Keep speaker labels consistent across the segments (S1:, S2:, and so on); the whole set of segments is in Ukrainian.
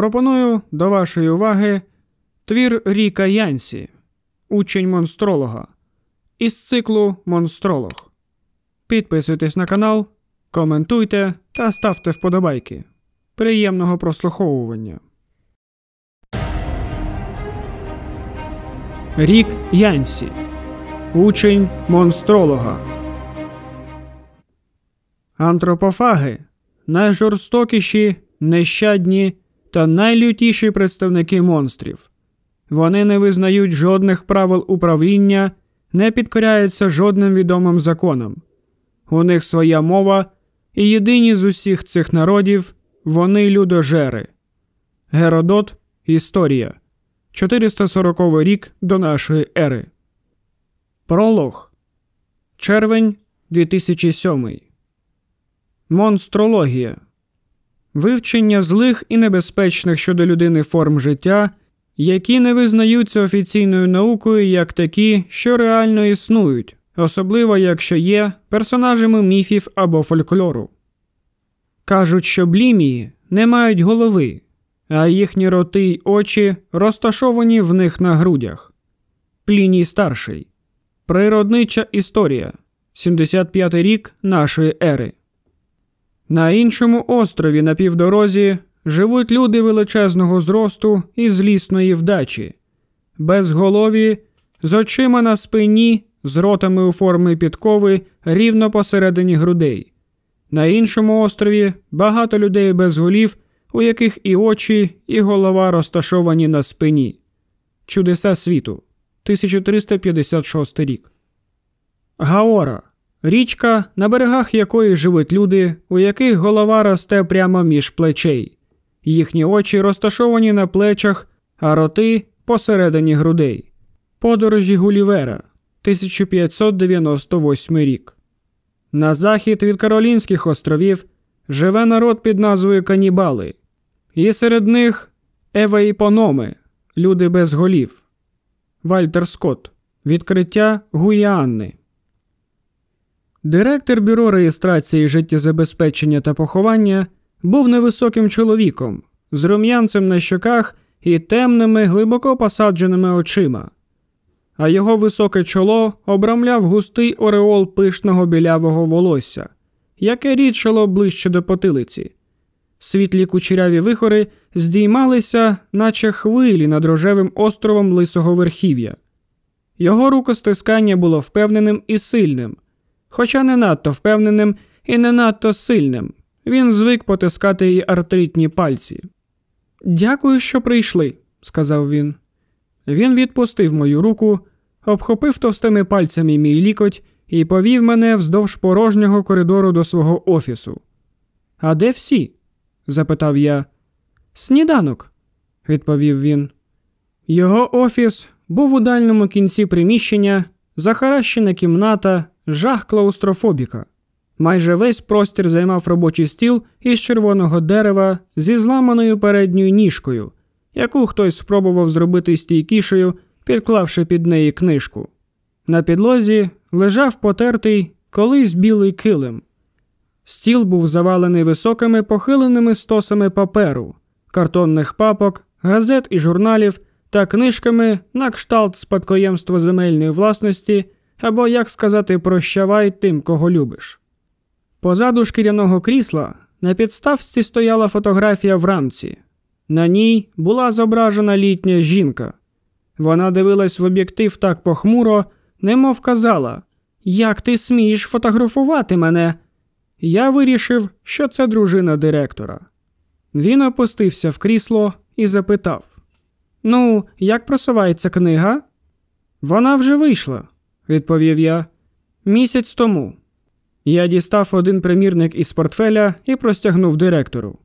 S1: пропоную до вашої уваги твір Ріка Янсі, учень монстролога, із циклу Монстролог. Підписуйтесь на канал, коментуйте та ставте вподобайки. Приємного прослуховування. Рік Янсі. Учень монстролога. Антропофаги найжорстокіші, нещадні та найлютіші представники монстрів. Вони не визнають жодних правил управління, не підкоряються жодним відомим законам. У них своя мова, і єдині з усіх цих народів вони людожери. Геродот Історія 440 рік до нашої ери. Пролог. Червень 2007. Монстрологія. Вивчення злих і небезпечних щодо людини форм життя, які не визнаються офіційною наукою як такі, що реально існують, особливо якщо є персонажами міфів або фольклору. Кажуть, що блімії не мають голови, а їхні роти й очі розташовані в них на грудях. Пліній старший. Природнича історія. 75 рік нашої ери. На іншому острові на півдорозі живуть люди величезного зросту і злісної вдачі, безголові, з очима на спині, з ротами у формі підкови рівно посередині грудей. На іншому острові багато людей без голів, у яких і очі, і голова розташовані на спині. Чудеса світу. 1356 рік. Гаора річка, на берегах якої живуть люди, у яких голова росте прямо між плечей, їхні очі розташовані на плечах, а роти посередині грудей. Подорожі Гулівера, 1598 рік. На захід від Каролінських островів живе народ під назвою Канібали, і серед них еваїпономи, люди без голів. Вальтер Скотт. Відкриття Гуяанни. Директор бюро реєстрації життєзабезпечення та поховання був невисоким чоловіком з рум'янцем на щоках і темними, глибоко посадженими очима, а його високе чоло обрамляв густий ореол пишного білявого волосся, яке рідшало ближче до потилиці. Світлі кучеряві вихори здіймалися, наче хвилі над рожевим островом лисого верхів'я. Його рукостискання було впевненим і сильним хоча не надто впевненим і не надто сильним. Він звик потискати її артритні пальці. Дякую, що прийшли, сказав він. Він відпустив мою руку, обхопив товстими пальцями мій лікоть і повів мене вздовж порожнього коридору до свого офісу. А де всі? запитав я. Сніданок, відповів він. Його офіс був у дальньому кінці приміщення, захаращена кімната, жах клаустрофобіка. Майже весь простір займав робочий стіл із червоного дерева зі зламаною передньою ніжкою, яку хтось спробував зробити стійкішою, підклавши під неї книжку. На підлозі лежав потертий колись білий килим. Стіл був завалений високими похиленими стосами паперу, картонних папок, газет і журналів та книжками на кшталт спадкоємства земельної власності або, як сказати, прощавай тим, кого любиш. Позаду шкіряного крісла на підставці стояла фотографія в рамці. На ній була зображена літня жінка. Вона дивилась в об'єктив так похмуро, немов казала Як ти смієш фотографувати мене? Я вирішив, що це дружина директора. Він опустився в крісло і запитав: Ну, як просувається книга? Вона вже вийшла, відповів я. Місяць тому. Я дістав один примірник із портфеля і простягнув директору.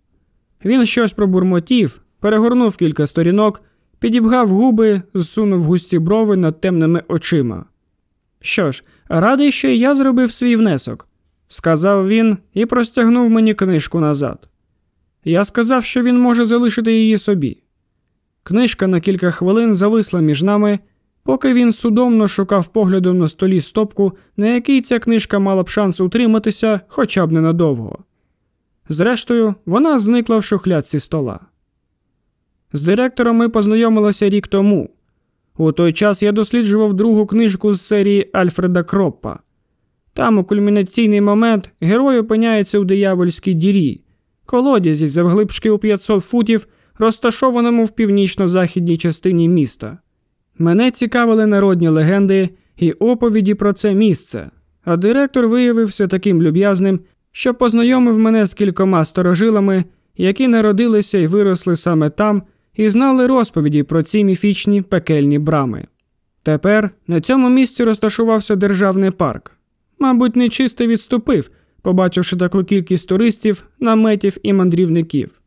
S1: Він щось пробурмотів, перегорнув кілька сторінок, підібгав губи, зсунув густі брови над темними очима. Що ж, радий, що я зробив свій внесок, сказав він і простягнув мені книжку назад. Я сказав, що він може залишити її собі. Книжка на кілька хвилин зависла між нами, поки він судомно шукав поглядом на столі стопку, на якій ця книжка мала б шанс утриматися хоча б ненадовго. Зрештою, вона зникла в шухлядці стола. З директором ми познайомилися рік тому. У той час я досліджував другу книжку з серії Альфреда Кроппа. Там, у кульмінаційний момент, герой опиняється у диявольській дірі, колодязі завглибшки у 500 футів, розташованому в північно-західній частині міста. Мене цікавили народні легенди і оповіді про це місце, а директор виявився таким люб'язним, що познайомив мене з кількома старожилами, які народилися і виросли саме там, і знали розповіді про ці міфічні пекельні брами. Тепер на цьому місці розташувався державний парк. Мабуть, нечисто відступив, побачивши таку кількість туристів, наметів і мандрівників.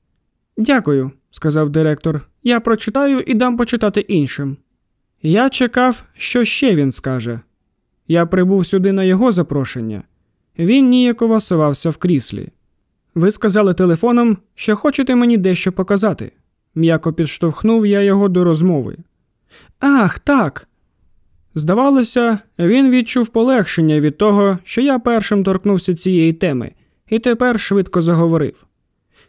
S1: Дякую, сказав директор. Я прочитаю і дам почитати іншим. Я чекав, що ще він скаже. Я прибув сюди на його запрошення. Він ніяково совався в кріслі. Ви сказали телефоном, що хочете мені дещо показати. М'яко підштовхнув я його до розмови. Ах, так. Здавалося, він відчув полегшення від того, що я першим торкнувся цієї теми, і тепер швидко заговорив.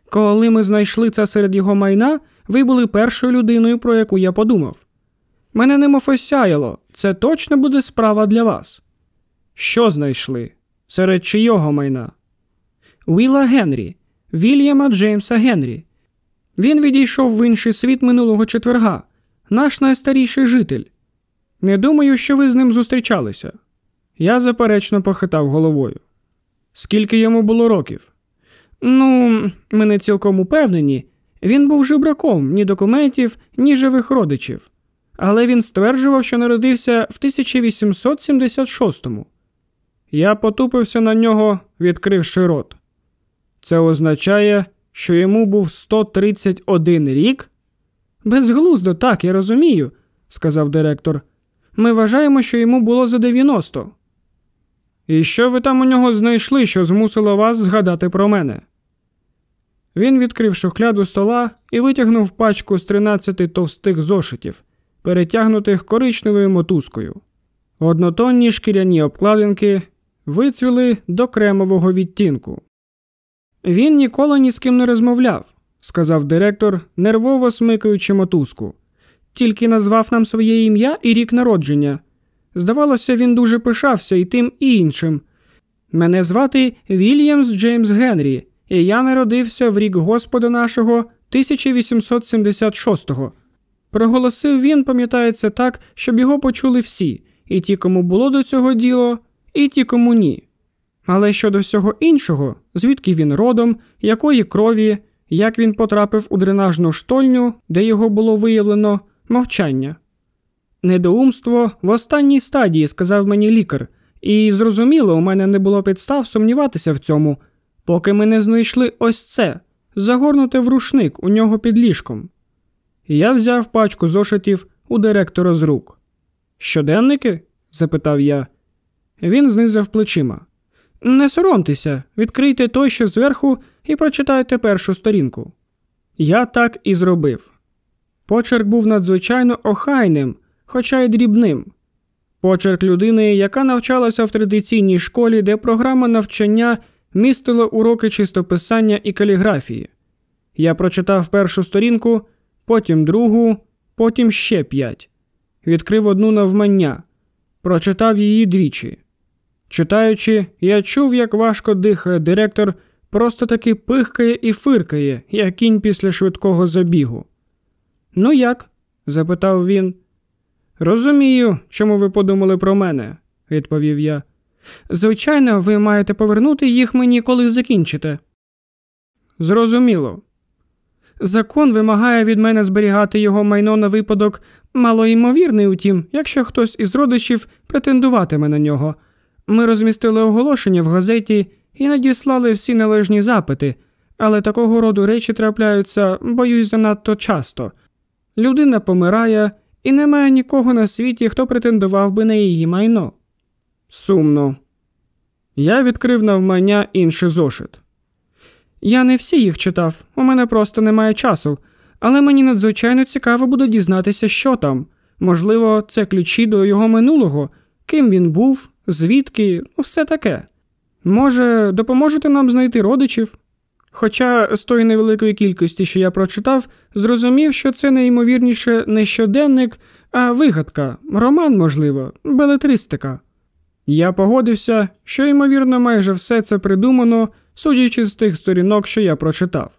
S1: Коли ми знайшли це серед його майна, ви були першою людиною, про яку я подумав. Мене немов осяяло, це точно буде справа для вас. Що знайшли? Серед чийого майна? Віла Генрі, Вільяма Джеймса Генрі. Він відійшов в інший світ минулого четверга, наш найстаріший житель. Не думаю, що ви з ним зустрічалися. Я заперечно похитав головою. Скільки йому було років? Ну, ми не цілком упевнені. Він був жебраком ні документів, ні живих родичів. Але він стверджував, що народився в 1876-му. Я потупився на нього, відкривши рот. Це означає, що йому був 131 рік? Безглуздо, так, я розумію, сказав директор. Ми вважаємо, що йому було за 90. І що ви там у нього знайшли, що змусило вас згадати про мене? Він відкрив шухляду стола і витягнув пачку з 13 товстих зошитів, перетягнутих коричневою мотузкою. Однотонні шкіряні обкладинки вицвіли до кремового відтінку. Він ніколи ні з ким не розмовляв, сказав директор, нервово смикаючи мотузку. Тільки назвав нам своє ім'я і рік народження. Здавалося, він дуже пишався і тим і іншим. Мене звати Вільямс Джеймс Генрі, і я народився в рік Господа нашого 1876-го. Проголосив він, пам'ятається так, щоб його почули всі, і ті, кому було до цього діло, і ті, кому ні. Але щодо всього іншого, звідки він родом, якої крові, як він потрапив у дренажну штольню, де його було виявлено, мовчання. Недоумство в останній стадії, сказав мені лікар, і зрозуміло, у мене не було підстав сумніватися в цьому, поки ми не знайшли ось це, загорнуте в рушник у нього під ліжком. Я взяв пачку зошитів у директора з рук. Щоденники? запитав я. Він знизав плечима. Не соромтеся, відкрийте той, що зверху, і прочитайте першу сторінку. Я так і зробив. Почерк був надзвичайно охайним, хоча й дрібним. Почерк людини, яка навчалася в традиційній школі, де програма навчання містила уроки чистописання і каліграфії. Я прочитав першу сторінку, потім другу, потім ще п'ять. Відкрив одну навмання, прочитав її двічі. Читаючи, я чув, як важко дихає директор, просто таки пихкає і фиркає, як кінь після швидкого забігу. Ну як? запитав він. Розумію, чому ви подумали про мене, відповів я. Звичайно, ви маєте повернути їх мені, коли закінчите. Зрозуміло. Закон вимагає від мене зберігати його майно на випадок малоймовірний, утім, якщо хтось із родичів претендуватиме на нього. Ми розмістили оголошення в газеті і надіслали всі належні запити, але такого роду речі трапляються, боюсь, занадто часто. Людина помирає, і немає нікого на світі, хто претендував би на її майно. Сумно. Я відкрив навмання інший зошит. Я не всі їх читав, у мене просто немає часу, але мені надзвичайно цікаво буде дізнатися, що там. Можливо, це ключі до його минулого, ким він був, звідки, ну все таке. Може, допоможете нам знайти родичів? Хоча з тої невеликої кількості, що я прочитав, зрозумів, що це найімовірніше не щоденник, а вигадка, роман, можливо, белетристика. Я погодився, що, ймовірно, майже все це придумано, судячи з тих сторінок, що я прочитав.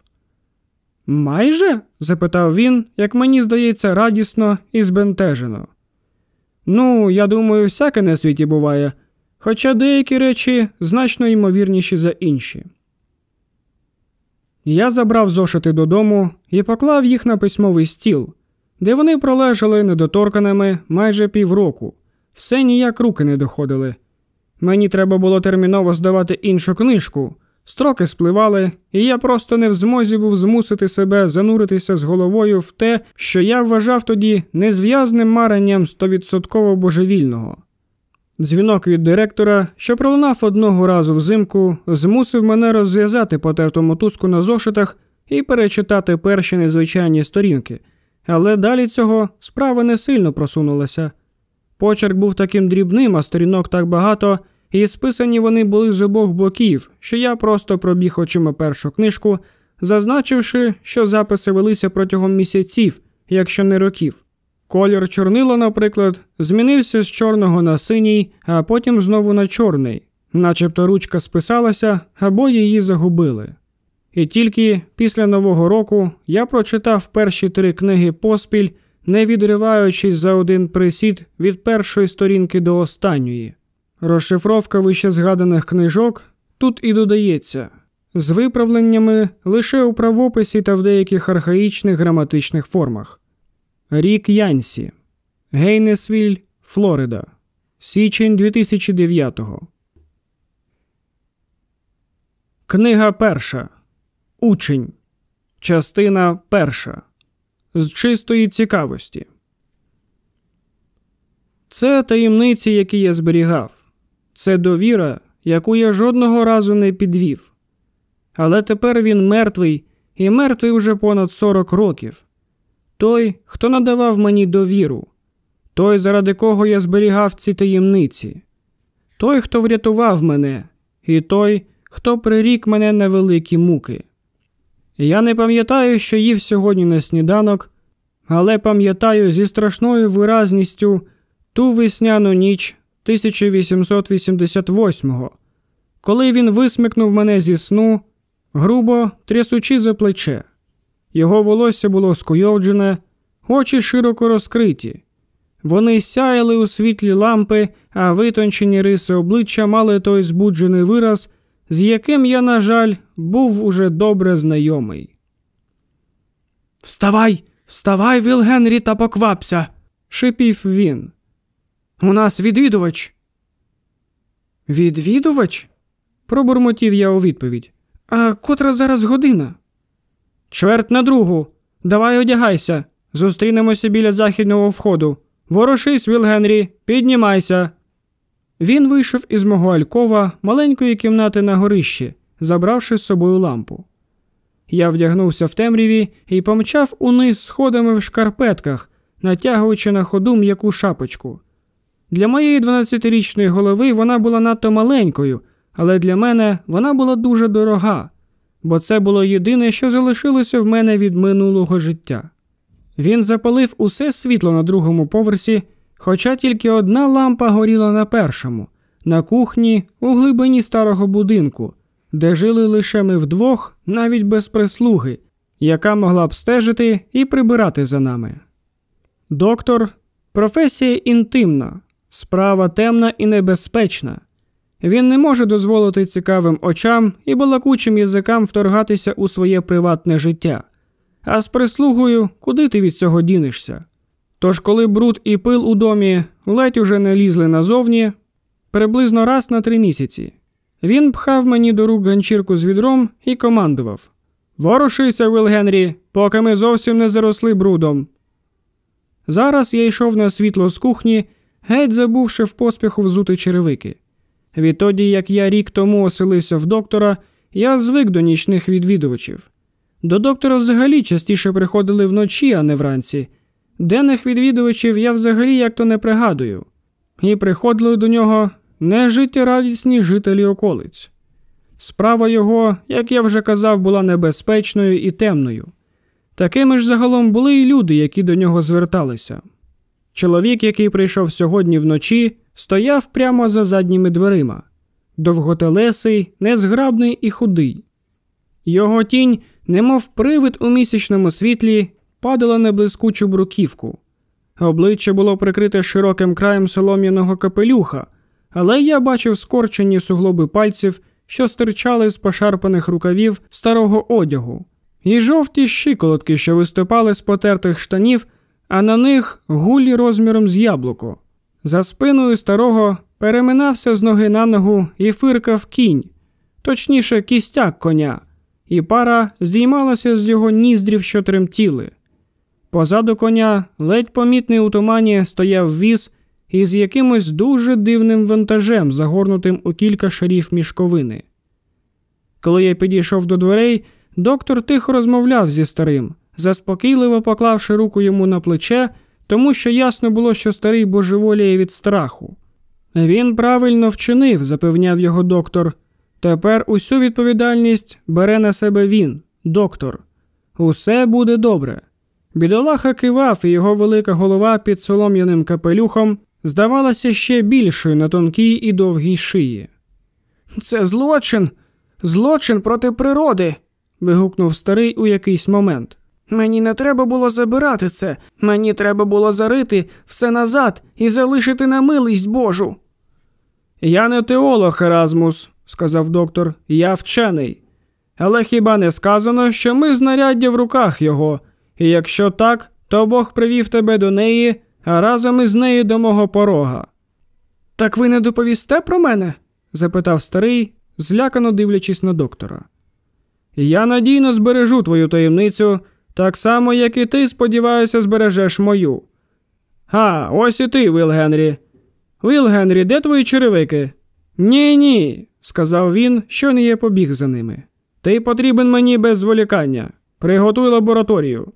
S1: Майже? запитав він, як мені здається, радісно і збентежено. Ну, я думаю, всяке на світі буває, хоча деякі речі значно ймовірніші за інші. Я забрав зошити додому і поклав їх на письмовий стіл, де вони пролежали недоторканими майже півроку, все ніяк руки не доходили. Мені треба було терміново здавати іншу книжку, строки спливали, і я просто не в змозі був змусити себе зануритися з головою в те, що я вважав тоді незв'язним маренням стовідсотково божевільного. Дзвінок від директора, що пролунав одного разу взимку, змусив мене розв'язати потерту мотузку на зошитах і перечитати перші незвичайні сторінки, але далі цього справа не сильно просунулася. Почерк був таким дрібним, а сторінок так багато, і списані вони були з обох боків, що я просто пробіг очима першу книжку, зазначивши, що записи велися протягом місяців, якщо не років. Колір чорнила, наприклад, змінився з чорного на синій, а потім знову на чорний, начебто ручка списалася або її загубили. І тільки після Нового року я прочитав перші три книги поспіль, не відриваючись за один присід від першої сторінки до останньої. Розшифровка вище згаданих книжок тут і додається з виправленнями лише у правописі та в деяких архаїчних граматичних формах. Рік Янсі, Гейнесвіль, Флорида, Січень 2009. Книга перша. Учень. Частина перша. З чистої цікавості. Це таємниці, які я зберігав. Це довіра, яку я жодного разу не підвів. Але тепер він мертвий і мертвий уже понад 40 років той, хто надавав мені довіру, той, заради кого я зберігав ці таємниці, той, хто врятував мене, і той, хто прирік мене на великі муки. Я не пам'ятаю, що їв сьогодні на сніданок, але пам'ятаю зі страшною виразністю ту весняну ніч 1888-го, коли він висмикнув мене зі сну, грубо трясучи за плече. Його волосся було скуйовджене, очі широко розкриті. Вони сяяли у світлі лампи, а витончені риси обличчя мали той збуджений вираз, з яким я, на жаль, був уже добре знайомий. Вставай, вставай, Вілгенрі, та поквапся, шипів він. У нас відвідувач. Відвідувач? пробурмотів я у відповідь. А котра зараз година? Чверть на другу. Давай одягайся. Зустрінемося біля західного входу. Ворошись, Віл Генрі, піднімайся. Він вийшов із мого алькова маленької кімнати на горищі, забравши з собою лампу. Я вдягнувся в темряві і помчав униз сходами в шкарпетках, натягуючи на ходу м'яку шапочку. Для моєї 12-річної голови вона була надто маленькою, але для мене вона була дуже дорога бо це було єдине, що залишилося в мене від минулого життя. Він запалив усе світло на другому поверсі, хоча тільки одна лампа горіла на першому, на кухні у глибині старого будинку, де жили лише ми вдвох, навіть без прислуги, яка могла б стежити і прибирати за нами. Доктор професія інтимна, справа темна і небезпечна. Він не може дозволити цікавим очам і балакучим язикам вторгатися у своє приватне життя, а з прислугою куди ти від цього дінешся? Тож, коли бруд і пил у домі ледь уже не лізли назовні, приблизно раз на три місяці, він пхав мені до рук ганчірку з відром і командував Ворушися, Вил Генрі, поки ми зовсім не заросли брудом. Зараз я йшов на світло з кухні, геть забувши в поспіху взути черевики. Відтоді, як я рік тому оселився в доктора, я звик до нічних відвідувачів. До доктора взагалі частіше приходили вночі, а не вранці. Денних відвідувачів я взагалі як то не пригадую, і приходили до нього не життєрадісні жителі околиць. Справа його, як я вже казав, була небезпечною і темною. Такими ж загалом були й люди, які до нього зверталися. Чоловік, який прийшов сьогодні вночі, стояв прямо за задніми дверима, довготелесий, незграбний і худий. Його тінь, немов привид у місячному світлі, падала на блискучу бруківку. Обличчя було прикрите широким краєм солом'яного капелюха, але я бачив скорчені суглоби пальців, що стирчали з пошарпаних рукавів старого одягу, і жовті щиколотки, що виступали з потертих штанів, а на них гулі розміром з яблуко. За спиною старого переминався з ноги на ногу і фиркав кінь, точніше, кістяк коня, і пара здіймалася з його ніздрів, що тремтіли. Позаду коня, ледь помітний у тумані, стояв віз із якимось дуже дивним вантажем, загорнутим у кілька шарів мішковини. Коли я підійшов до дверей, доктор тихо розмовляв зі старим, заспокійливо поклавши руку йому на плече, тому що ясно було, що старий божеволіє від страху. Він правильно вчинив, запевняв його доктор. Тепер усю відповідальність бере на себе він, доктор. Усе буде добре. Бідолаха кивав, і його велика голова під солом'яним капелюхом здавалася ще більшою на тонкій і довгій шиї. Це злочин, злочин проти природи. вигукнув старий у якийсь момент. Мені не треба було забирати це, мені треба було зарити все назад і залишити на милість Божу. Я не теолог, Еразмус, сказав доктор, я вчений. Але хіба не сказано, що ми знаряддя в руках його, і якщо так, то Бог привів тебе до неї, а разом із нею до мого порога. Так ви не доповісте про мене? запитав старий, злякано дивлячись на доктора. Я надійно збережу твою таємницю, так само, як і ти, сподіваюся, збережеш мою. А, ось і ти, Вил Генрі. Вил Генрі, де твої черевики? Ні, ні, сказав він, що не є побіг за ними. Ти потрібен мені без зволікання. Приготуй лабораторію.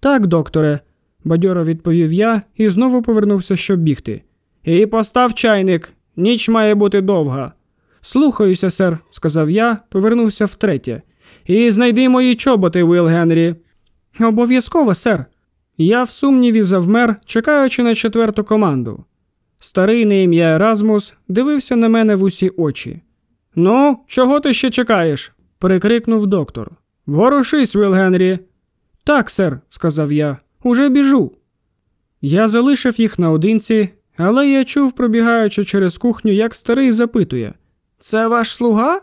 S1: Так, докторе, бадьоро відповів я і знову повернувся, щоб бігти. І постав чайник, ніч має бути довга. Слухаюся, сер, сказав я, повернувся втретє. І знайди мої чоботи, Уилл Генрі. Обов'язково, сер. Я в сумніві завмер, чекаючи на четверту команду. Старий на ім'я Еразмус дивився на мене в усі очі. Ну, чого ти ще чекаєш? перекрикнув доктор. Ворушись, Уилл Генрі. Так, сер, сказав я, уже біжу. Я залишив їх наодинці, але я чув, пробігаючи через кухню, як старий запитує Це ваш слуга?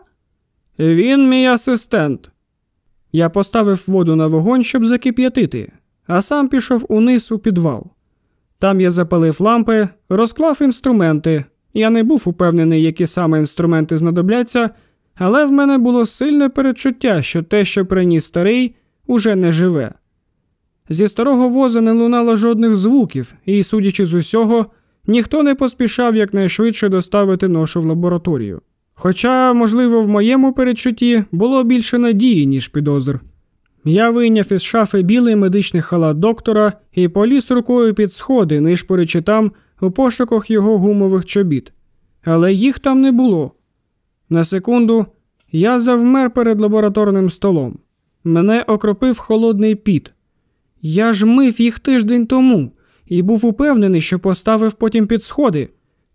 S1: Він мій асистент. Я поставив воду на вогонь, щоб закип'ятити, а сам пішов униз у підвал. Там я запалив лампи, розклав інструменти. Я не був упевнений, які саме інструменти знадобляться, але в мене було сильне перечуття, що те, що приніс старий, уже не живе. Зі старого воза не лунало жодних звуків, і, судячи з усього, ніхто не поспішав якнайшвидше доставити ношу в лабораторію. Хоча, можливо, в моєму передчутті було більше надії, ніж підозр. Я вийняв із шафи білий медичний халат доктора і поліз рукою під сходи, нишпоричи там у пошуках його гумових чобіт, але їх там не було. На секунду я завмер перед лабораторним столом. Мене окропив холодний піт. Я ж мив їх тиждень тому і був упевнений, що поставив потім під сходи.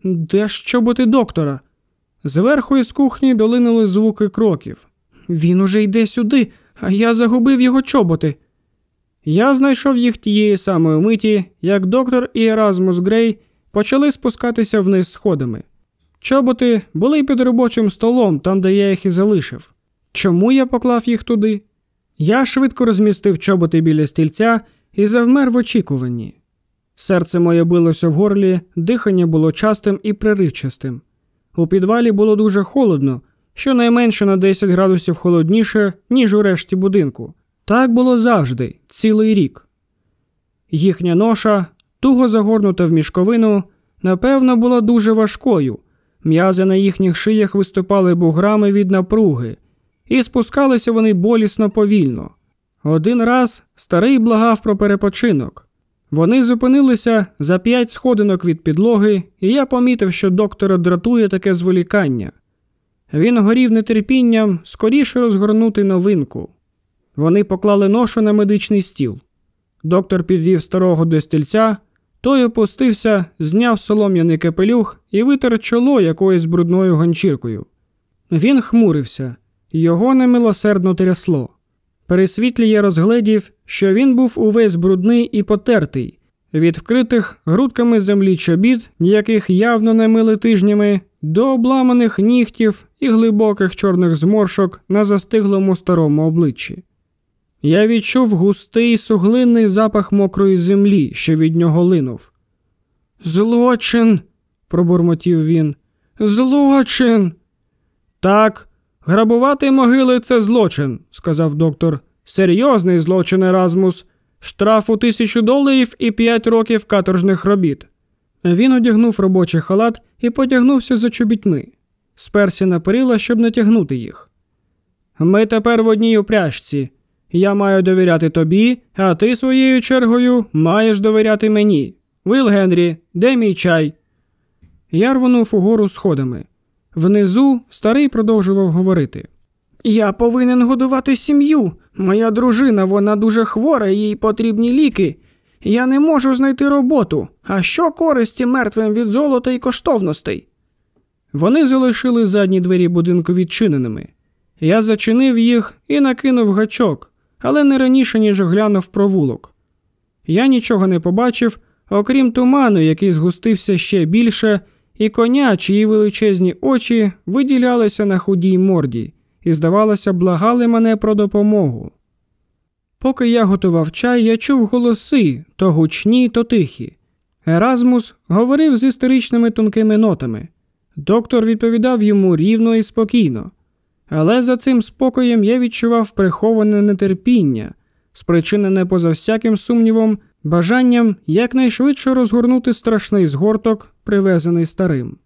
S1: Де ж чоботи доктора? Зверху із кухні долинули звуки кроків. Він уже йде сюди, а я загубив його чоботи. Я знайшов їх тієї самої миті, як доктор і Еразмус Грей почали спускатися вниз сходами. Чоботи були під робочим столом, там, де я їх і залишив. Чому я поклав їх туди? Я швидко розмістив чоботи біля стільця і завмер в очікуванні. Серце моє билося в горлі, дихання було частим і приривчастим. У підвалі було дуже холодно, щонайменше на 10 градусів холодніше, ніж у решті будинку. Так було завжди, цілий рік. Їхня ноша, туго загорнута в мішковину, напевно, була дуже важкою. М'язи на їхніх шиях виступали буграми від напруги, і спускалися вони болісно повільно. Один раз старий благав про перепочинок. Вони зупинилися за п'ять сходинок від підлоги, і я помітив, що доктора дратує таке зволікання. Він горів нетерпінням скоріше розгорнути новинку. Вони поклали ношу на медичний стіл. Доктор підвів старого до стільця, той опустився, зняв солом'яний капелюх і витер чоло якоюсь брудною ганчіркою. Він хмурився, його немилосердно трясло. Пересвітліє розгледів, що він був увесь брудний і потертий, від вкритих грудками землі чобіт, яких явно не мили тижнями, до обламаних нігтів і глибоких чорних зморшок на застиглому старому обличчі. Я відчув густий суглинний запах мокрої землі, що від нього линув. Злочин, пробурмотів він. Злочин. Так, грабувати могили це злочин, сказав доктор. Серйозний злочин Еразмус. Штраф у тисячу доларів і п'ять років каторжних робіт. Він одягнув робочий халат і потягнувся за чобітьми, сперся на перила, щоб натягнути їх. Ми тепер в одній упряжці. Я маю довіряти тобі, а ти своєю чергою маєш довіряти мені. Вил Генрі, де мій чай? Я рвонув угору сходами. Внизу старий продовжував говорити. Я повинен годувати сім'ю. Моя дружина, вона дуже хвора, їй потрібні ліки. Я не можу знайти роботу. А що користі мертвим від золота і коштовностей? Вони залишили задні двері будинку відчиненими. Я зачинив їх і накинув гачок, але не раніше, ніж глянув провулок. Я нічого не побачив, окрім туману, який згустився ще більше, і коня, чиї величезні очі виділялися на худій морді, і, здавалося, благали мене про допомогу. Поки я готував чай, я чув голоси то гучні, то тихі. Еразмус говорив з історичними тонкими нотами. Доктор відповідав йому рівно і спокійно. Але за цим спокоєм я відчував приховане нетерпіння, спричинене поза всяким сумнівом, бажанням якнайшвидше розгорнути страшний згорток, привезений старим.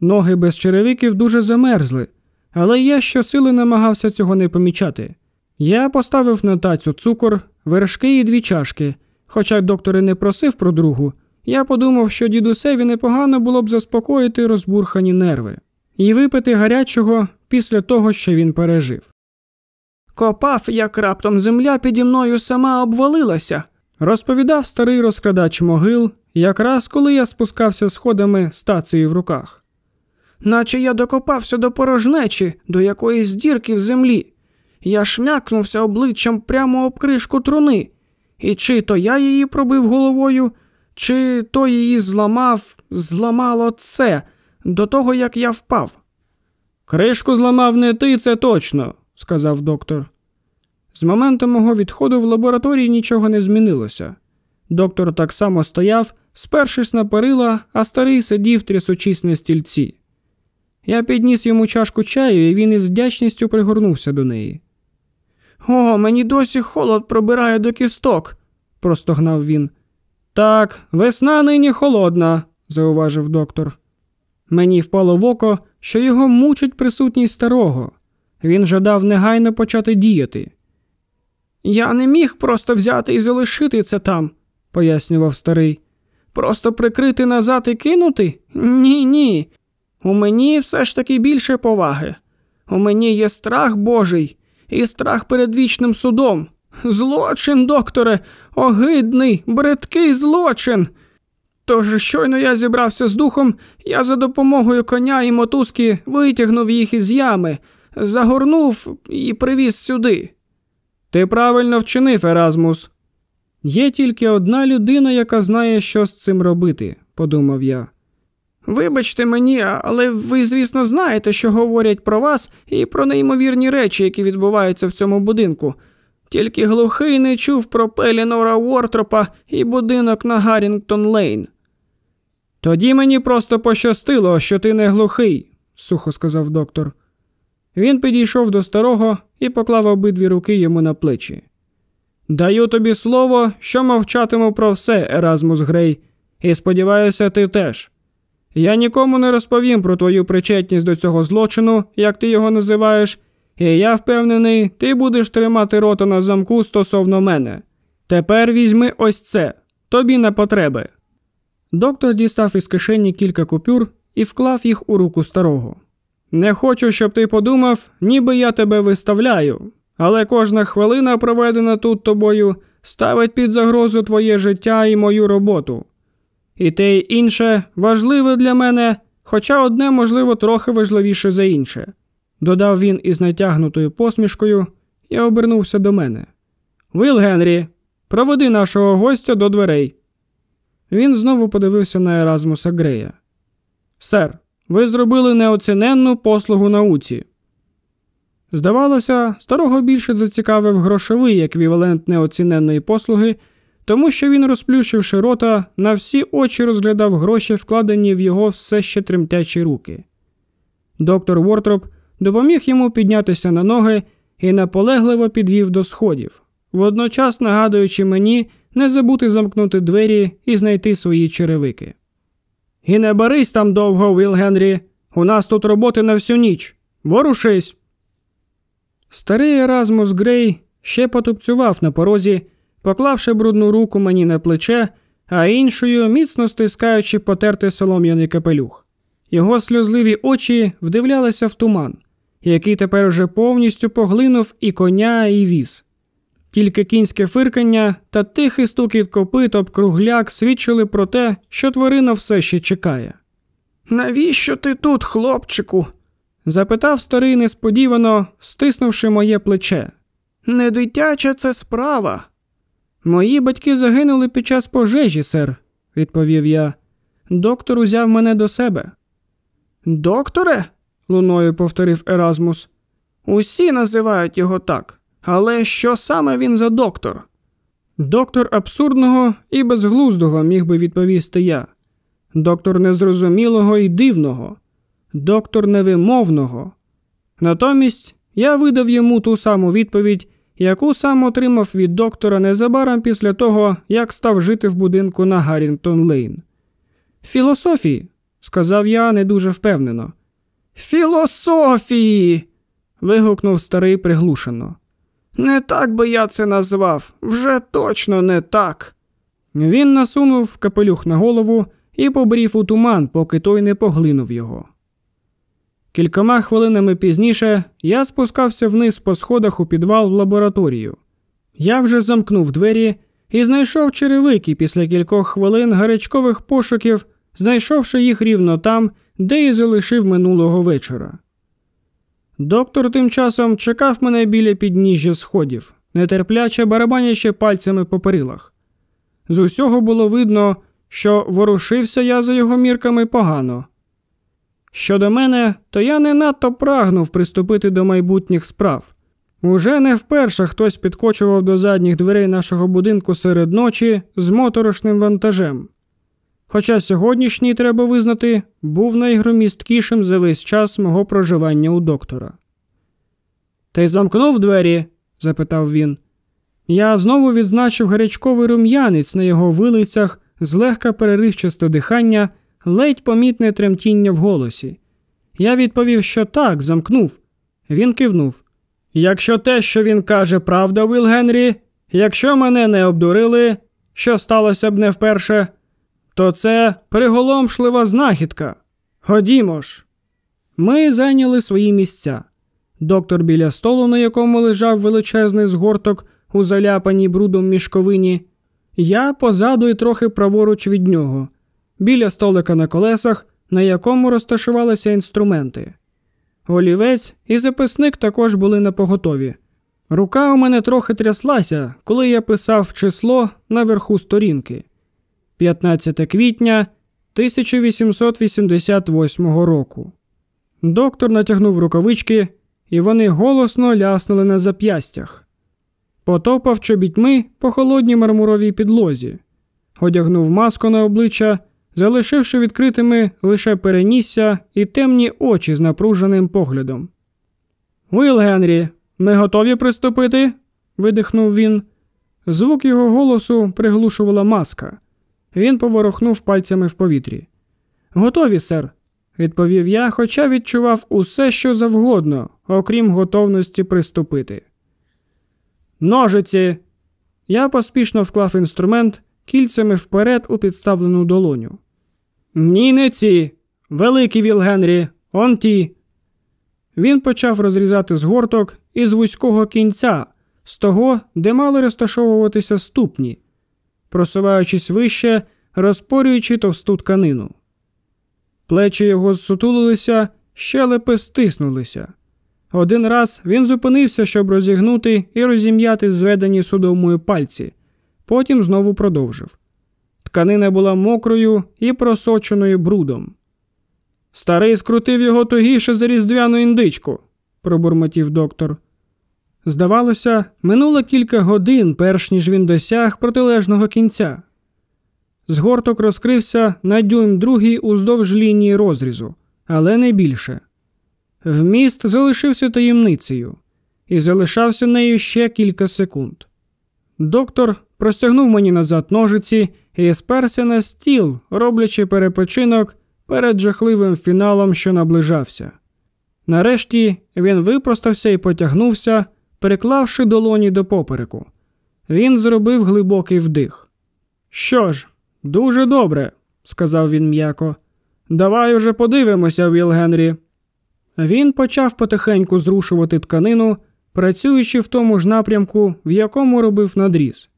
S1: Ноги без черевиків дуже замерзли, але я щосили намагався цього не помічати. Я поставив на тацю цукор, вершки і дві чашки. Хоча доктор і не просив про другу, я подумав, що дідусеві непогано було б заспокоїти розбурхані нерви і випити гарячого після того, що він пережив. Копав, як раптом земля піді мною сама обвалилася, розповідав старий розкрадач могил, якраз коли я спускався сходами з тацією в руках. Наче я докопався до порожнечі, до якоїсь дірки в землі. Я шмякнувся обличчям прямо об кришку труни, і чи то я її пробив головою, чи то її зламав, зламало це до того, як я впав. Кришку зламав не ти, це точно, сказав доктор. З моменту мого відходу в лабораторії нічого не змінилося. Доктор так само стояв, спершись на перила, а старий сидів, трясучись на стільці. Я підніс йому чашку чаю, і він із вдячністю пригорнувся до неї. О, мені досі холод пробирає до кісток, простогнав він. Так, весна нині холодна, зауважив доктор. Мені впало в око, що його мучить присутність старого. Він жадав негайно почати діяти. Я не міг просто взяти і залишити це там, пояснював старий. Просто прикрити назад і кинути? Ні, ні. У мені все ж таки більше поваги. У мені є страх Божий і страх перед вічним судом. Злочин, докторе, огидний, бридкий злочин. Тож щойно я зібрався з духом, я за допомогою коня і мотузки витягнув їх із ями, загорнув і привіз сюди. Ти правильно вчинив, Еразмус. Є тільки одна людина, яка знає, що з цим робити, подумав я. Вибачте мені, але ви, звісно, знаєте, що говорять про вас і про неймовірні речі, які відбуваються в цьому будинку. Тільки глухий не чув про Пелінора Уортропа і будинок на Гаррінгтон Лейн. Тоді мені просто пощастило, що ти не глухий, сухо сказав доктор. Він підійшов до старого і поклав обидві руки йому на плечі. Даю тобі слово, що мовчатиму про все, Еразмус Грей, і сподіваюся, ти теж. Я нікому не розповім про твою причетність до цього злочину, як ти його називаєш, і я впевнений, ти будеш тримати рота на замку стосовно мене. Тепер візьми ось це, тобі на потреби. Доктор дістав із кишені кілька купюр і вклав їх у руку старого. Не хочу, щоб ти подумав, ніби я тебе виставляю, але кожна хвилина, проведена тут тобою, ставить під загрозу твоє життя і мою роботу. І те й інше важливе для мене, хоча одне, можливо, трохи важливіше за інше, додав він із натягнутою посмішкою і обернувся до мене. Вил Генрі, проведи нашого гостя до дверей. Він знову подивився на Еразмуса Грея. Сер, ви зробили неоціненну послугу науці. Здавалося, старого більше зацікавив грошовий еквівалент неоціненної послуги, тому що він, розплющивши рота, на всі очі розглядав гроші, вкладені в його все ще тремтячі руки. Доктор Вортроп допоміг йому піднятися на ноги і наполегливо підвів до сходів, водночас нагадуючи мені не забути замкнути двері і знайти свої черевики. І не барись там довго, Віл Генрі. У нас тут роботи на всю ніч. Ворушись. Старий Еразмус Грей ще потупцював на порозі, поклавши брудну руку мені на плече, а іншою міцно стискаючи потертий солом'яний капелюх. Його сльозливі очі вдивлялися в туман, який тепер уже повністю поглинув і коня, і віз. Тільки кінське фиркання та тихий стукіт копит об кругляк свідчили про те, що тварина все ще чекає. Навіщо ти тут, хлопчику? запитав старий несподівано, стиснувши моє плече. Не дитяча це справа. Мої батьки загинули під час пожежі, сер, відповів я. Доктор узяв мене до себе. Докторе? луною повторив Еразмус. Усі називають його так. Але що саме він за доктор? Доктор абсурдного і безглуздого міг би відповісти я, доктор незрозумілого і дивного, доктор невимовного. Натомість я видав йому ту саму відповідь, яку сам отримав від доктора незабаром після того, як став жити в будинку на Гаррінгтон Лейн. Філософії, сказав я не дуже впевнено. Філософії. вигукнув старий приглушено. Не так би я це назвав, вже точно не так. Він насунув капелюх на голову і побрів у туман, поки той не поглинув його. Кількома хвилинами пізніше я спускався вниз по сходах у підвал в лабораторію. Я вже замкнув двері і знайшов черевики після кількох хвилин гарячкових пошуків, знайшовши їх рівно там, де і залишив минулого вечора. Доктор тим часом чекав мене біля підніжжя сходів, нетерпляче барабанячи пальцями по перилах. З усього було видно, що ворушився я за його мірками погано. Щодо мене, то я не надто прагнув приступити до майбутніх справ. Уже не вперше хтось підкочував до задніх дверей нашого будинку серед ночі з моторошним вантажем. Хоча сьогоднішній, треба визнати, був найгромісткішим за весь час мого проживання у доктора. Ти замкнув двері? запитав він. Я знову відзначив гарячковий рум'янець на його вилицях, злегка переривчасте дихання, ледь помітне тремтіння в голосі. Я відповів, що так, замкнув. Він кивнув. Якщо те, що він каже, правда, Вил Генрі, якщо мене не обдурили, що сталося б не вперше, то це приголомшлива знахідка. Ходімо ж. Ми зайняли свої місця. Доктор біля столу, на якому лежав величезний згорток у заляпаній брудом мішковині, я позаду і трохи праворуч від нього, біля столика на колесах, на якому розташувалися інструменти. Олівець і записник також були на поготові. Рука у мене трохи тряслася, коли я писав число наверху сторінки. 15 квітня 1888 року. Доктор натягнув рукавички, і вони голосно ляснули на зап'ястях. Потопав чобітьми по холодній мармуровій підлозі, одягнув маску на обличчя, залишивши відкритими лише перенісся і темні очі з напруженим поглядом. Уіл Генрі, ми готові приступити? видихнув він. Звук його голосу приглушувала маска. Він поворохнув пальцями в повітрі. Готові, сер, відповів я, хоча відчував усе, що завгодно, окрім готовності приступити. Ножиці. Я поспішно вклав інструмент кільцями вперед у підставлену долоню. Ні, не ці. Великий Віл Генрі, он ті. Він почав розрізати згорток із вузького кінця, з того, де мали розташовуватися ступні, просуваючись вище, розпорюючи товсту тканину. Плечі його зсутулилися, щелепи стиснулися. Один раз він зупинився, щоб розігнути і розім'яти зведені судомою пальці, потім знову продовжив. Тканина була мокрою і просоченою брудом. Старий скрутив його тугіше за різдвяну індичку, пробурмотів доктор. Здавалося, минуло кілька годин, перш ніж він досяг протилежного кінця. Згорток розкрився на дюйм другий уздовж лінії розрізу, але не більше. Вміст залишився таємницею і залишався нею ще кілька секунд. Доктор простягнув мені назад ножиці і сперся на стіл, роблячи перепочинок перед жахливим фіналом, що наближався. Нарешті він випростався і потягнувся, переклавши долоні до попереку. Він зробив глибокий вдих. Що ж, дуже добре, сказав він м'яко. Давай уже подивимося, Віл Генрі. Він почав потихеньку зрушувати тканину, працюючи в тому ж напрямку, в якому робив надріз.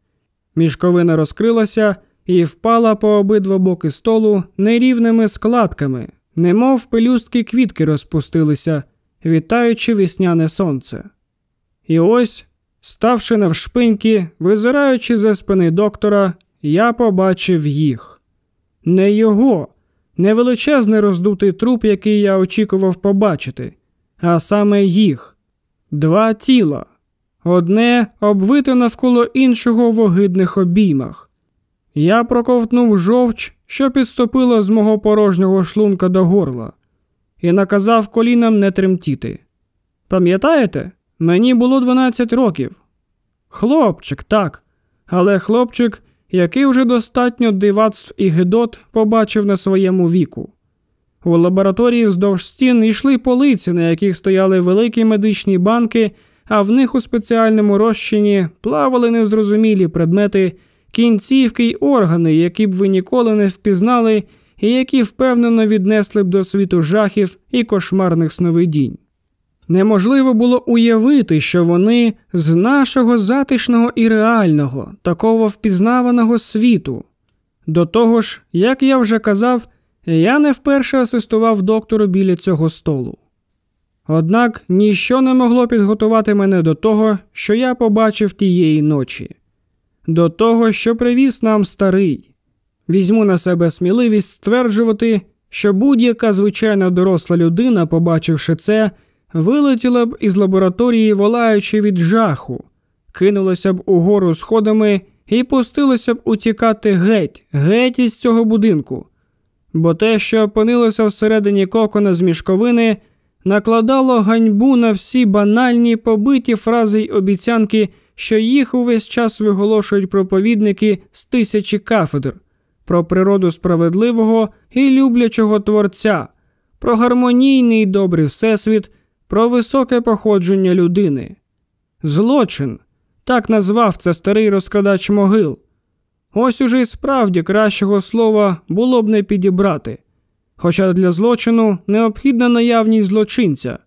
S1: Мішковина розкрилася і впала по обидва боки столу нерівними складками, немов пелюстки квітки розпустилися, вітаючи весняне сонце. І ось, ставши навшпиньки, визираючи за спини доктора, я побачив їх. Не його, не величезний роздутий труп, який я очікував побачити, а саме їх два тіла. Одне обвите навколо іншого в огидних обіймах. Я проковтнув жовч, що підступила з мого порожнього шлунка до горла, і наказав колінам не тремтіти. Пам'ятаєте, мені було 12 років. Хлопчик, так, але хлопчик, який вже достатньо дивацтв і гидот побачив на своєму віку. У лабораторії вздовж стін йшли полиці, на яких стояли великі медичні банки, а в них у спеціальному розчині плавали незрозумілі предмети, кінцівки й органи, які б ви ніколи не впізнали, і які впевнено віднесли б до світу жахів і кошмарних сновидінь. Неможливо було уявити, що вони з нашого затишного і реального, такого впізнаваного світу. До того ж, як я вже казав, я не вперше асистував доктору біля цього столу. Однак ніщо не могло підготувати мене до того, що я побачив тієї ночі, до того, що привіз нам старий. Візьму на себе сміливість стверджувати, що будь-яка звичайна доросла людина, побачивши це, вилетіла б із лабораторії, волаючи від жаху, кинулася б угору сходами і пустилася б утікати геть, геть із цього будинку. Бо те, що опинилося всередині кокона з мішковини, накладало ганьбу на всі банальні побиті фрази й обіцянки, що їх увесь час виголошують проповідники з тисячі кафедр, про природу справедливого і люблячого творця, про гармонійний і добрий всесвіт про високе походження людини. Злочин так назвав це старий розкрадач могил. Ось уже й справді кращого слова було б не підібрати. Хоча для злочину необхідна наявність злочинця.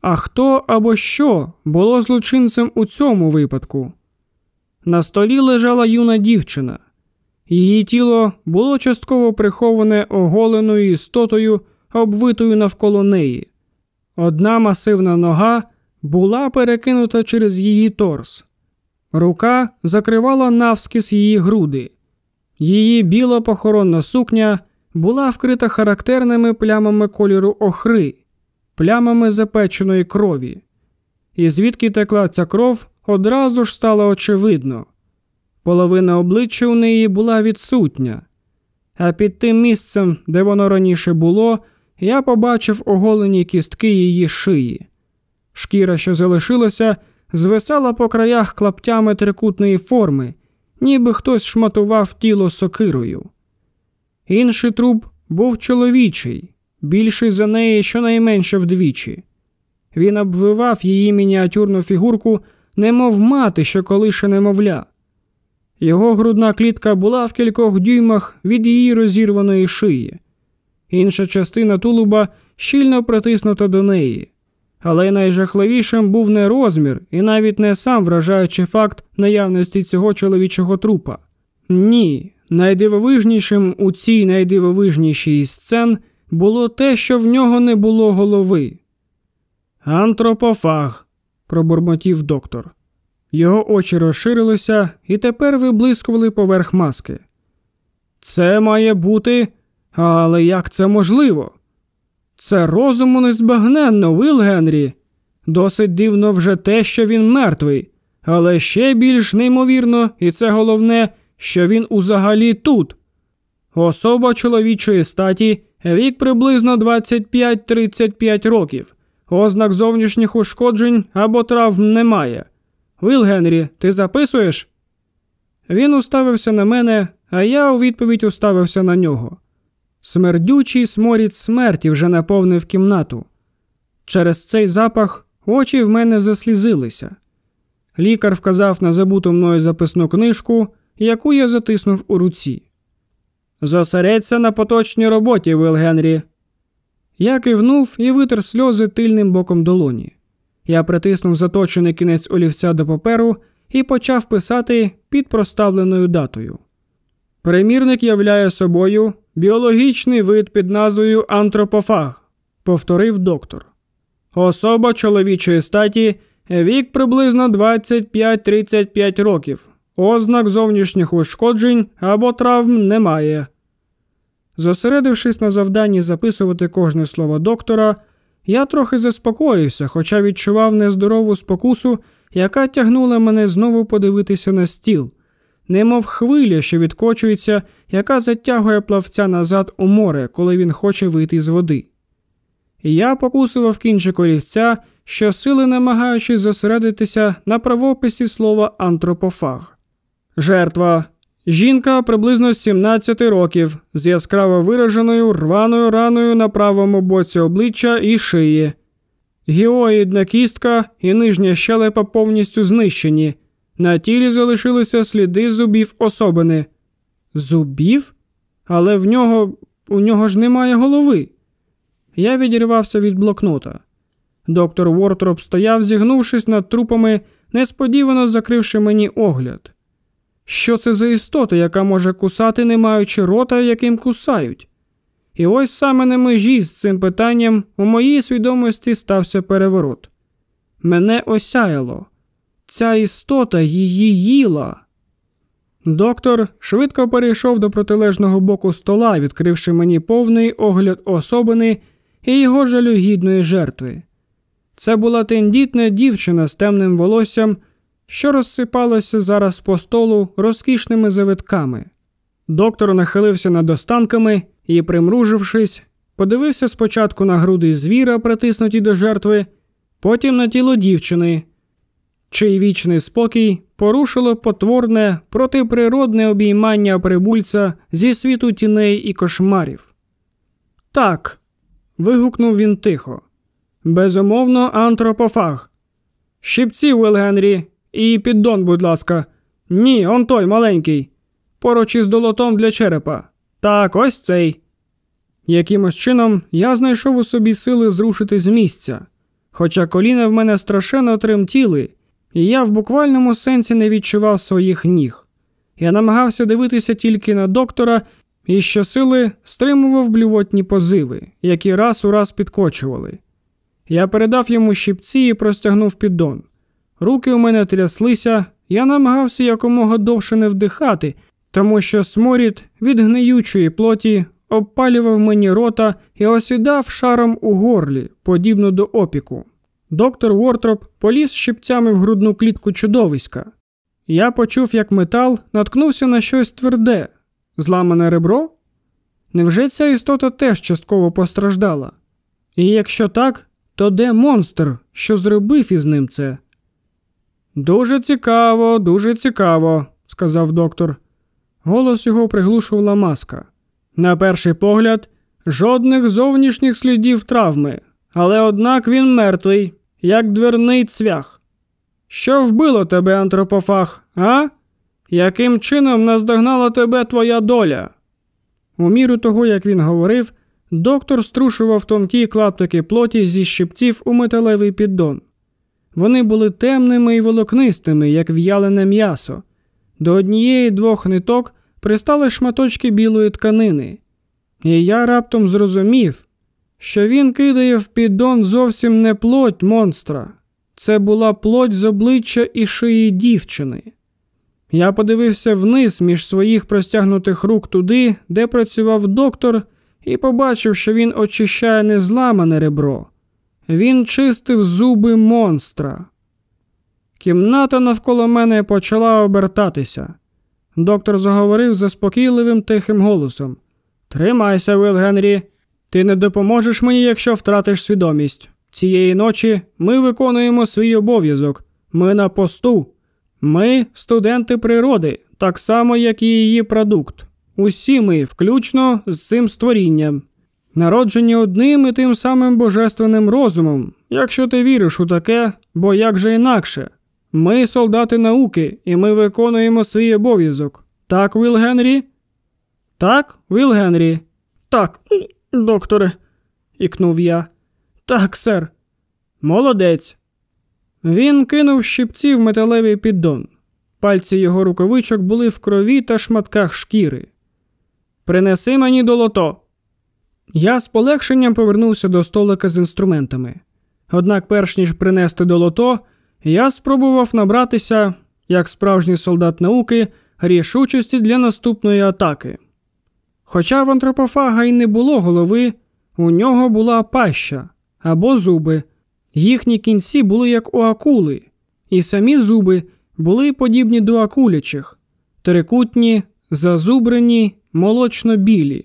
S1: А хто або що було злочинцем у цьому випадку? На столі лежала юна дівчина. Її тіло було частково приховане оголеною істотою, обвитою навколо неї. Одна масивна нога була перекинута через її торс, рука закривала навскіз її груди, її біла похоронна сукня була вкрита характерними плямами кольору охри, плямами запеченої крові. І звідки текла ця кров, одразу ж стало очевидно. Половина обличчя у неї була відсутня, а під тим місцем, де воно раніше було, я побачив оголені кістки її шиї. Шкіра, що залишилася, звисала по краях клаптями трикутної форми, ніби хтось шматував тіло сокирою. Інший труп був чоловічий, більший за неї щонайменше вдвічі. Він обвивав її мініатюрну фігурку, немов мати, що колише немовля. Його грудна клітка була в кількох дюймах від її розірваної шиї інша частина тулуба щільно притиснута до неї, Але найжахливішим був не розмір і навіть не сам вражаючий факт наявності цього чоловічого трупа. Ні, найдивовижнішим у цій найдивовижнішій сцен було те, що в нього не було голови. Антропофаг, пробурмотів доктор. Його очі розширилися і тепер виблискували поверх маски. Це має бути, але як це можливо? Це розуму незбагненно, Вил Генрі. Досить дивно вже те, що він мертвий, але ще більш неймовірно, і це головне, що він узагалі тут. Особа чоловічої статі, вік приблизно 25-35 років, ознак зовнішніх ушкоджень або травм немає. Вил Генрі, ти записуєш? Він уставився на мене, а я у відповідь уставився на нього. Смердючий сморід смерті вже наповнив кімнату. Через цей запах очі в мене заслізилися. Лікар вказав на забуту мною записну книжку, яку я затиснув у руці. Зосередься на поточній роботі, Вил Генрі. Я кивнув і витер сльози тильним боком долоні. Я притиснув заточений кінець олівця до паперу і почав писати під проставленою датою. Примірник являє собою біологічний вид під назвою антропофаг, повторив доктор. Особа чоловічої статі вік приблизно 25-35 років. Ознак зовнішніх ушкоджень або травм немає. Зосередившись на завданні записувати кожне слово доктора, я трохи заспокоївся, хоча відчував нездорову спокусу, яка тягнула мене знову подивитися на стіл, немов хвиля, що відкочується, яка затягує плавця назад у море, коли він хоче вийти з води. Я покусував кінчик олівця, щосили намагаючись зосередитися на правописі слова антропофаг. Жертва Жінка приблизно 17 років з яскраво вираженою рваною раною на правому боці обличчя і шиї. Гіоїдна кістка і нижня щелепа повністю знищені. На тілі залишилися сліди зубів особини. Зубів? Але в нього у нього ж немає голови. Я відірвався від блокнота. Доктор Вортроп стояв, зігнувшись над трупами, несподівано закривши мені огляд. Що це за істота, яка може кусати, не маючи рота, яким кусають? І ось саме на межі з цим питанням у моїй свідомості стався переворот. Мене осяяло. Ця істота її їла. Доктор швидко перейшов до протилежного боку стола, відкривши мені повний огляд особини і його жалюгідної жертви. Це була тендітна дівчина з темним волоссям що розсипалося зараз по столу розкішними завитками. Доктор нахилився над останками і, примружившись, подивився спочатку на груди звіра, притиснуті до жертви, потім на тіло дівчини, чий вічний спокій порушило потворне протиприродне обіймання прибульця зі світу тіней і кошмарів. Так. вигукнув він тихо. Безумовно, антропофаг. Щипці, Уилгенрі, і піддон, будь ласка. Ні, он той маленький. Поруч із долотом для черепа. Так, ось цей. Якимось чином я знайшов у собі сили зрушити з місця, хоча коліна в мене страшенно тремтіли, і я в буквальному сенсі не відчував своїх ніг. Я намагався дивитися тільки на доктора і щосили стримував блювотні позиви, які раз у раз підкочували. Я передав йому щипці і простягнув піддон. Руки у мене тряслися, я намагався якомога довше не вдихати, тому що сморід від гниючої плоті обпалював мені рота і осідав шаром у горлі, подібно до опіку. Доктор Вортроп поліз щипцями в грудну клітку чудовиська. Я почув, як метал наткнувся на щось тверде, зламане ребро. Невже ця істота теж частково постраждала? І якщо так, то де монстр, що зробив із ним це? Дуже цікаво, дуже цікаво, сказав доктор. Голос його приглушувала маска. На перший погляд, жодних зовнішніх слідів травми, але однак він мертвий, як дверний цвях. Що вбило тебе, антропофаг, а? Яким чином наздогнала тебе твоя доля? У міру того, як він говорив, Доктор струшував тонкі клаптики плоті зі щипців у металевий піддон. Вони були темними і волокнистими, як в'ялене м'ясо. До однієї двох ниток пристали шматочки білої тканини, і я раптом зрозумів, що він кидає в піддон зовсім не плоть монстра, це була плоть з обличчя і шиї дівчини. Я подивився вниз між своїх простягнутих рук туди, де працював доктор, і побачив, що він очищає не зламане ребро. Він чистив зуби монстра. Кімната навколо мене почала обертатися. Доктор заговорив заспокійливим тихим голосом: Тримайся, Вил Генрі, ти не допоможеш мені, якщо втратиш свідомість. Цієї ночі ми виконуємо свій обов'язок. Ми на посту. Ми студенти природи, так само, як і її продукт. Усі ми, включно з цим створінням, народжені одним і тим самим божественним розумом, якщо ти віриш у таке, бо як же інакше. Ми солдати науки, і ми виконуємо свій обов'язок. Так, Віл Генрі? Так, Віл Генрі. Так, докторе, ікнув я. Так, сер. Молодець. Він кинув щипці в металевий піддон. Пальці його рукавичок були в крові та шматках шкіри. Принеси мені долото. Я з полегшенням повернувся до столика з інструментами. Однак, перш ніж принести долото, я спробував набратися, як справжній солдат науки, рішучості для наступної атаки. Хоча в антропофага й не було голови, у нього була паща або зуби. Їхні кінці були як у акули, і самі зуби були подібні до акулячих, трикутні, зазубрені, молочно білі.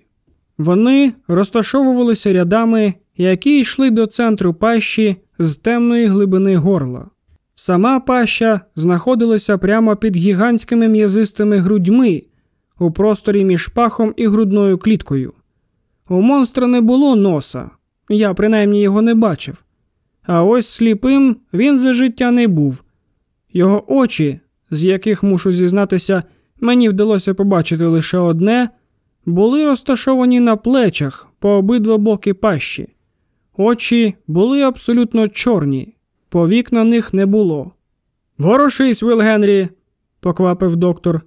S1: Вони розташовувалися рядами, які йшли до центру пащі з темної глибини горла. Сама паща знаходилася прямо під гігантськими м'язистими грудьми у просторі між пахом і грудною кліткою. У монстра не було носа, я принаймні його не бачив. А ось сліпим він за життя не був. Його очі, з яких мушу зізнатися, мені вдалося побачити лише одне, були розташовані на плечах по обидва боки пащі. Очі були абсолютно чорні, повік на них не було. Ворошись, Вил Генрі, поквапив доктор.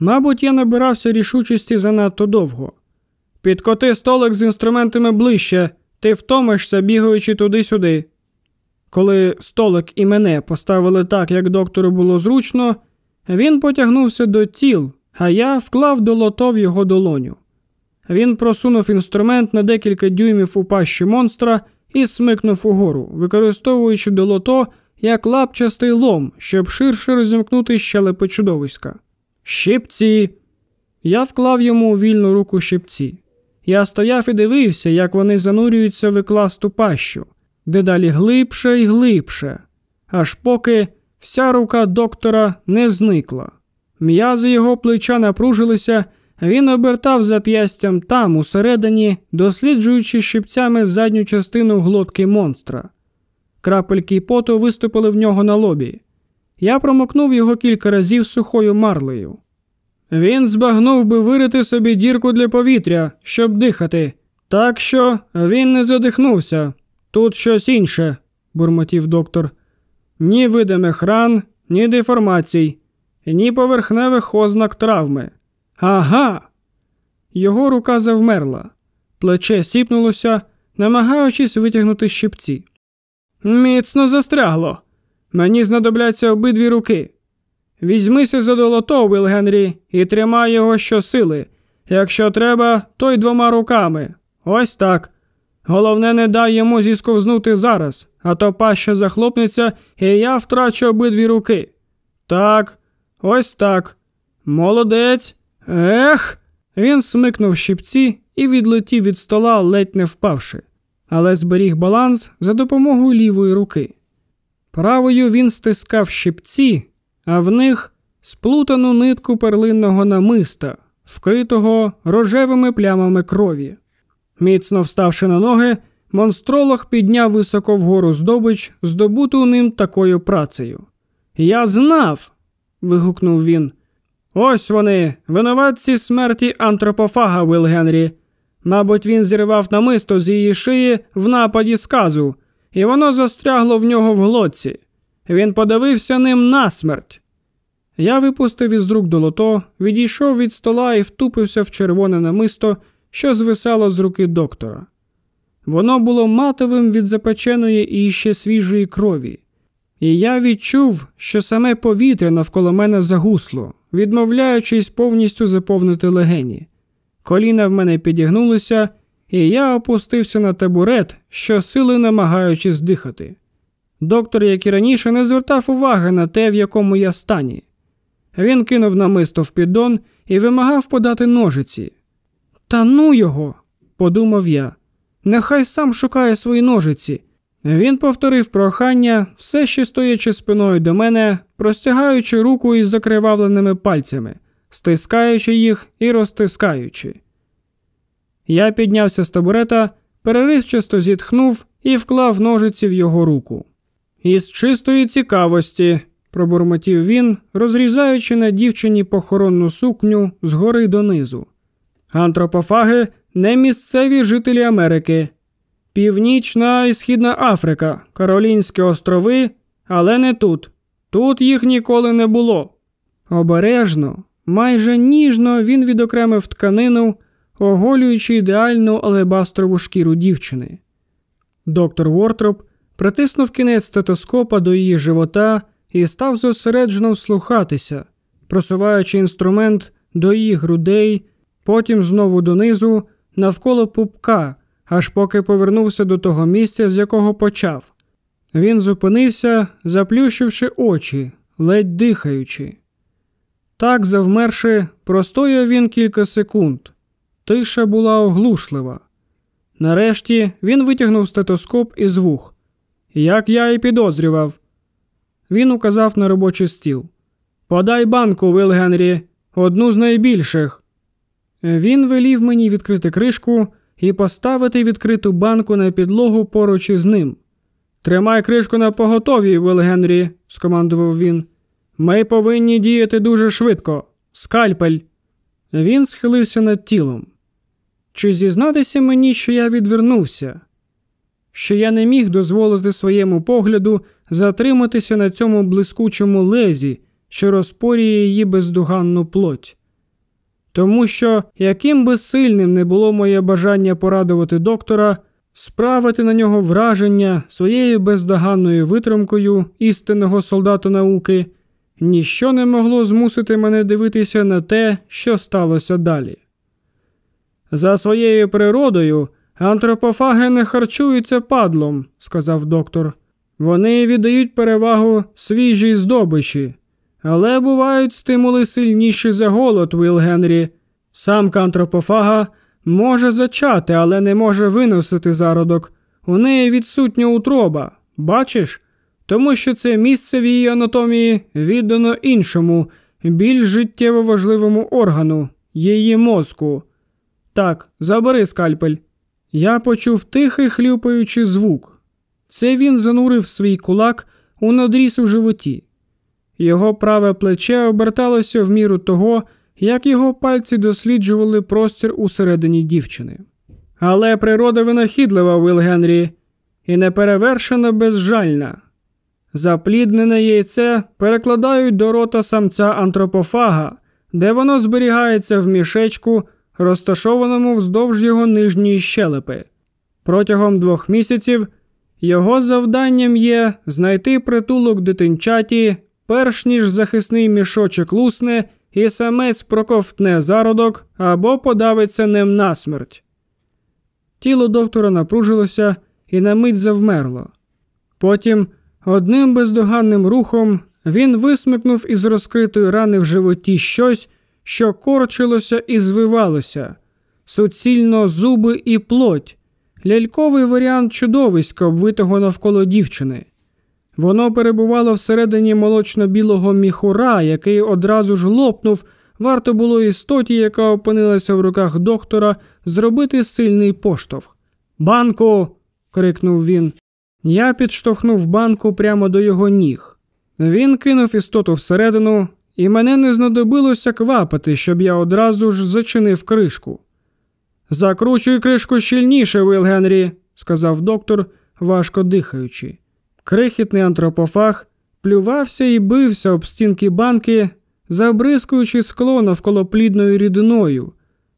S1: Мабуть, я набирався рішучості занадто довго. Підкоти столик з інструментами ближче, ти втомишся, бігаючи туди-сюди. Коли столик і мене поставили так, як доктору було зручно, він потягнувся до тіл, а я вклав долото в його долоню. Він просунув інструмент на декілька дюймів у пащі монстра і смикнув угору, використовуючи долото як лапчастий лом, щоб ширше розімкнути щелепи чудовиська. Щипці! Я вклав йому у вільну руку щипці. Я стояв і дивився, як вони занурюються в ікласту пащу, дедалі глибше і глибше, аж поки вся рука доктора не зникла. М'язи його плеча напружилися, він обертав зап'ястям там, усередині, досліджуючи щипцями задню частину глотки монстра. Крапельки поту виступили в нього на лобі. Я промокнув його кілька разів сухою марлею. Він збагнув би вирити собі дірку для повітря, щоб дихати. Так що він не задихнувся. Тут щось інше, бурмотів доктор. Ні видимих ран, ні деформацій, ні поверхневих ознак травми. Ага. Його рука завмерла, плече сіпнулося, намагаючись витягнути щипці. Міцно застрягло. Мені знадобляться обидві руки. Візьмися за долото, Вил Генрі, і тримай його щосили. Якщо треба, то й двома руками. Ось так. Головне, не дай йому зісковзнути зараз, а то паща захлопнеться, і я втрачу обидві руки. Так, ось так. Молодець. Ех. Він смикнув щипці і відлетів від стола, ледь не впавши, але зберіг баланс за допомогою лівої руки. Правою він стискав щипці, а в них сплутану нитку перлинного намиста, вкритого рожевими плямами крові. Міцно вставши на ноги, монстролог підняв високо вгору здобич, здобуту ним такою працею. Я знав. вигукнув він. Ось вони, винуватці смерті антропофага Вил Генрі. Мабуть, він зірвав намисто з її шиї в нападі сказу, і воно застрягло в нього в глотці. Він подавився ним насмерть. Я випустив із рук долото, відійшов від стола і втупився в червоне намисто, що звисало з руки доктора. Воно було матовим від запеченої і ще свіжої крові, і я відчув, що саме повітря навколо мене загусло, відмовляючись повністю заповнити легені. Коліна в мене підігнулися, і я опустився на табурет, що сили намагаючись дихати. Доктор, як і раніше, не звертав уваги на те, в якому я стані. Він кинув намисто в піддон і вимагав подати ножиці. Та ну його, подумав я. Нехай сам шукає свої ножиці. Він повторив прохання, все ще стоячи спиною до мене, простягаючи руку із закривавленими пальцями, стискаючи їх і розтискаючи. Я піднявся з табурета, переривчасто зітхнув і вклав ножиці в його руку. Із чистої цікавості, пробурмотів він, розрізаючи на дівчині похоронну сукню згори донизу. Антропофаги не місцеві жителі Америки, Північна і Східна Африка, Каролінські острови, але не тут. Тут їх ніколи не було. Обережно, майже ніжно він відокремив тканину, оголюючи ідеальну алебастрову шкіру дівчини. Доктор Вортроп притиснув кінець стетоскопа до її живота і став зосереджено вслухатися, просуваючи інструмент до її грудей, потім знову донизу, навколо пупка, аж поки повернувся до того місця, з якого почав. Він зупинився, заплющивши очі, ледь дихаючи. Так, завмерши, простояв він кілька секунд. Тиша була оглушлива. Нарешті він витягнув стетоскоп із вух. Як я і підозрював. Він указав на робочий стіл. Подай банку, Вил Генрі, одну з найбільших. Він велів мені відкрити кришку і поставити відкриту банку на підлогу поруч із ним. Тримай кришку на поготові, Вил скомандував він. Ми повинні діяти дуже швидко. Скальпель. Він схилився над тілом. Чи зізнатися мені, що я відвернувся? Що я не міг дозволити своєму погляду затриматися на цьому блискучому лезі, що розпорює її бездуганну плоть. Тому що, яким би сильним не було моє бажання порадувати доктора, справити на нього враження своєю бездоганною витримкою істинного солдата науки, ніщо не могло змусити мене дивитися на те, що сталося далі. За своєю природою антропофаги не харчуються падлом, сказав доктор. Вони віддають перевагу свіжій здобичі, але бувають стимули сильніші за голод, Вил Генрі. Самка антропофага може зачати, але не може виносити зародок. У неї відсутня утроба, бачиш? Тому що це місце в її анатомії віддано іншому, більш життєво важливому органу, її мозку. Так, забери скальпель. Я почув тихий хлюпаючий звук. Це він занурив свій кулак у надріз у животі. Його праве плече оберталося в міру того, як його пальці досліджували простір усередині дівчини. Але природа винахідлива, Вил Генрі, і неперевершена безжальна. Запліднене яйце перекладають до рота самця антропофага, де воно зберігається в мішечку, розташованому вздовж його нижньої щелепи. Протягом двох місяців його завданням є знайти притулок дитинчаті, перш ніж захисний мішочок лусне і самець проковтне зародок або подавиться ним насмерть. Тіло доктора напружилося і на мить завмерло. Потім одним бездоганним рухом він висмикнув із розкритої рани в животі щось, що корчилося і звивалося, суцільно зуби і плоть, ляльковий варіант чудовиська, обвитого навколо дівчини. Воно перебувало всередині молочно-білого міхура, який одразу ж лопнув. Варто було істоті, яка опинилася в руках доктора, зробити сильний поштовх. Банку. крикнув він. Я підштовхнув банку прямо до його ніг. Він кинув істоту всередину, і мене не знадобилося квапити, щоб я одразу ж зачинив кришку. Закручуй кришку щільніше, Вил Генрі, сказав доктор, важко дихаючи. Крихітний антропофаг плювався і бився об стінки банки, забризкуючи скло навколо плідною рідиною.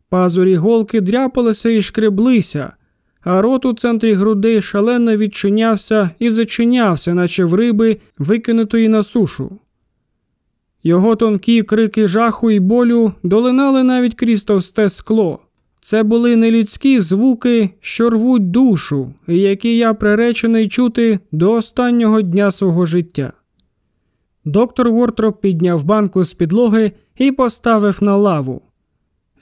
S1: Пазурі голки дряпалися і шкреблися, а рот у центрі грудей шалено відчинявся і зачинявся, наче в риби, викинутої на сушу. Його тонкі крики жаху і болю долинали навіть крізь товсте скло. Це були нелюдські звуки, що рвуть душу, і які я приречений чути до останнього дня свого життя. Доктор Вортроп підняв банку з підлоги і поставив на лаву.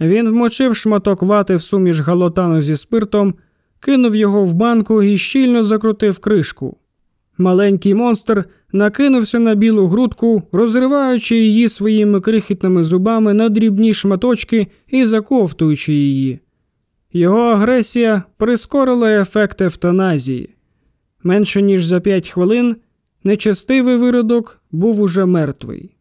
S1: Він вмочив шматок вати в суміш галотану зі спиртом, кинув його в банку і щільно закрутив кришку. Маленький монстр накинувся на білу грудку, розриваючи її своїми крихітними зубами на дрібні шматочки і заковтуючи її. Його агресія прискорила ефект евтаназії. Менше ніж за п'ять хвилин нечестивий виродок був уже мертвий.